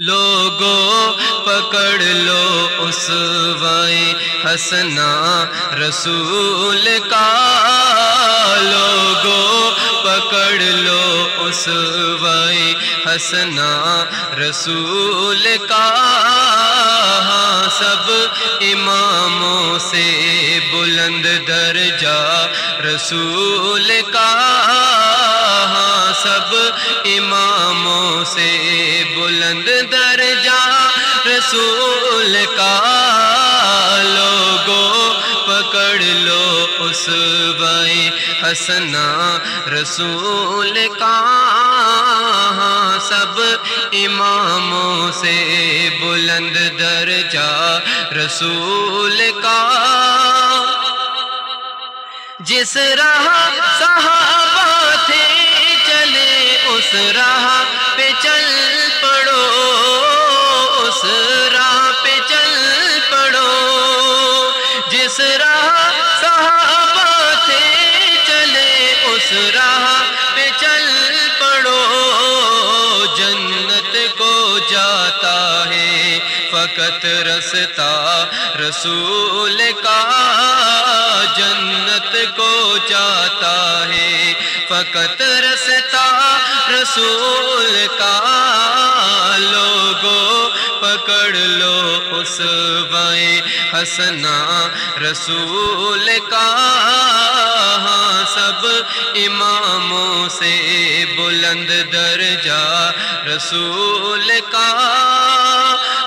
لوگو پکڑ لو اس وائے ہسنا رسول کا لوگو پکڑ لو اس وائے ہسنا رسول کا ہاں سب اماموں سے بلند درجہ رسول کا سب اماموں سے بلند درجہ رسول کا لوگو پکڑ لو اس بائی ہسنا رسول کا۔ ہاں، سب اماموں سے بلند درجہ رسول کا۔ جس راہ صحابہ اس راہ پہ چل پڑو، اس راہ پہ چل پڑو۔ جس راہ صحابہ تھے چلے، اس راہ پہ چل پڑو۔ جنت کو جاتا ہے فقط رستا رسول کا۔ جنت کو جاتا ہے فقط رستا رسول کا لوگو پکڑ لو اس وائیں ہسنا رسول کا ہاں سب اماموں سے بلند درجہ رسول کا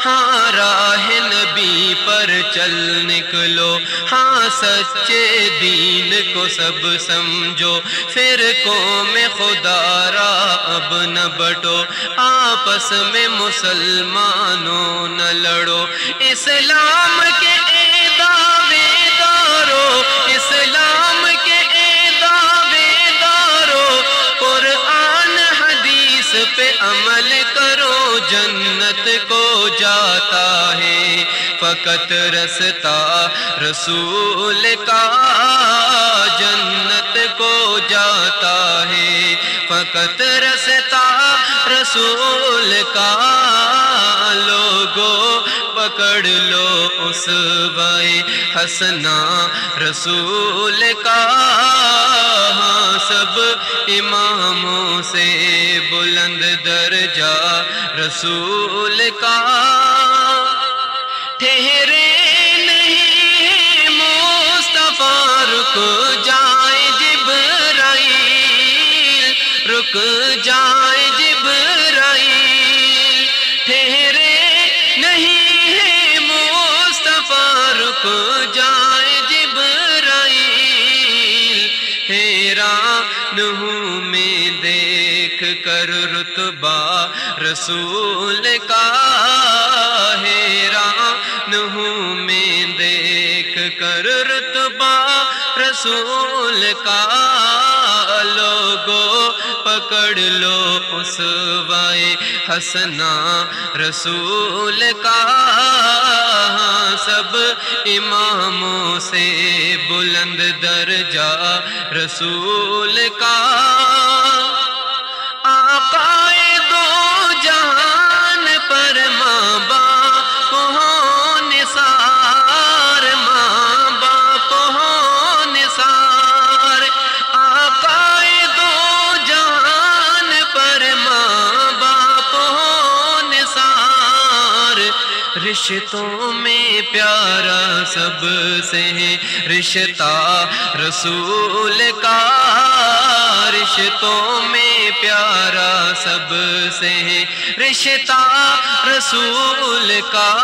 ہاں راہ نبی پر چل نکلو۔ ہاں سچے دین کو سب سمجھو۔ پھر کو میں خدا را اب نہ بٹو۔ آپس میں مسلمانوں نہ لڑو۔ اسلام کے اے دعوے دارو۔ اسلام کے اے دعوے دارو۔ قرآن حدیث پہ عمل کرو۔ جنت کو جاتا ہے۔ فقط رستا رسول کا جنت کو جاتا ہے۔ فقط رستا رسول کا لوگو پکڑ لو اس بائی ہسنا رسول کا سب اماموں سے بلند درجہ رسول کا ٹھہرے نہیں مصطفیٰ، رک جائے جبرائیل، رک جائے جبرائیل۔ ہوں میں دیکھ کر رتبہ رسول کا حیران ہوں میں دیکھ کر رتبہ رسول کا لوگو پکڑ لو اس وائے ہسنا رسول کا۔ سب اماموں سے بلند درجہ رسول کا۔ رشتوں میں پیارا سب سے ہے۔ رشتہ رسول کا۔ رشتوں میں پیارا سب سے ہے۔ رشتہ رسول کا۔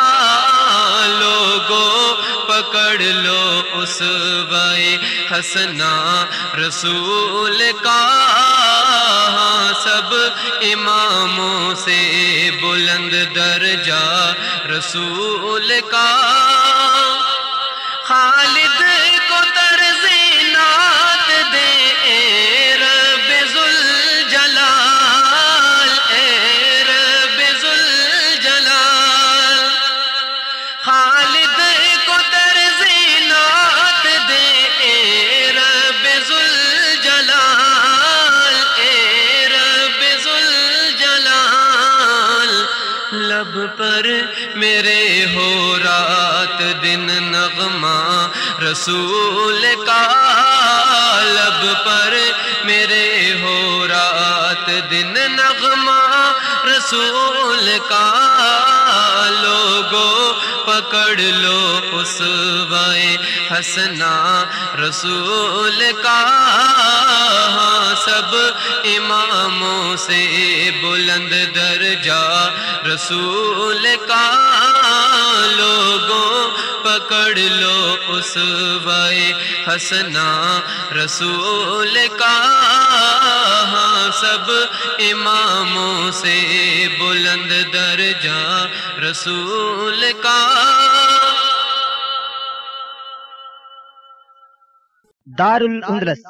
لوگو پکڑ لو اس بائے ہسنا رسول کا۔ ہاں، سب اماموں سے بلند درجہ۔ رسول کا لب پر میرے ہو رات دن نغمہ رسول کا لب پر میرے ہو رات دن نغمہ رسول کا لوگو پکڑ لو اس وائے ہسنا رسول کا۔ سب اماموں سے بلند درجہ، رسول کا۔ لوگوں پکڑ لو اس وائے ہسنا رسول کا۔ سب اماموں سے بلند درجہ رسول کا۔ دار الاندلس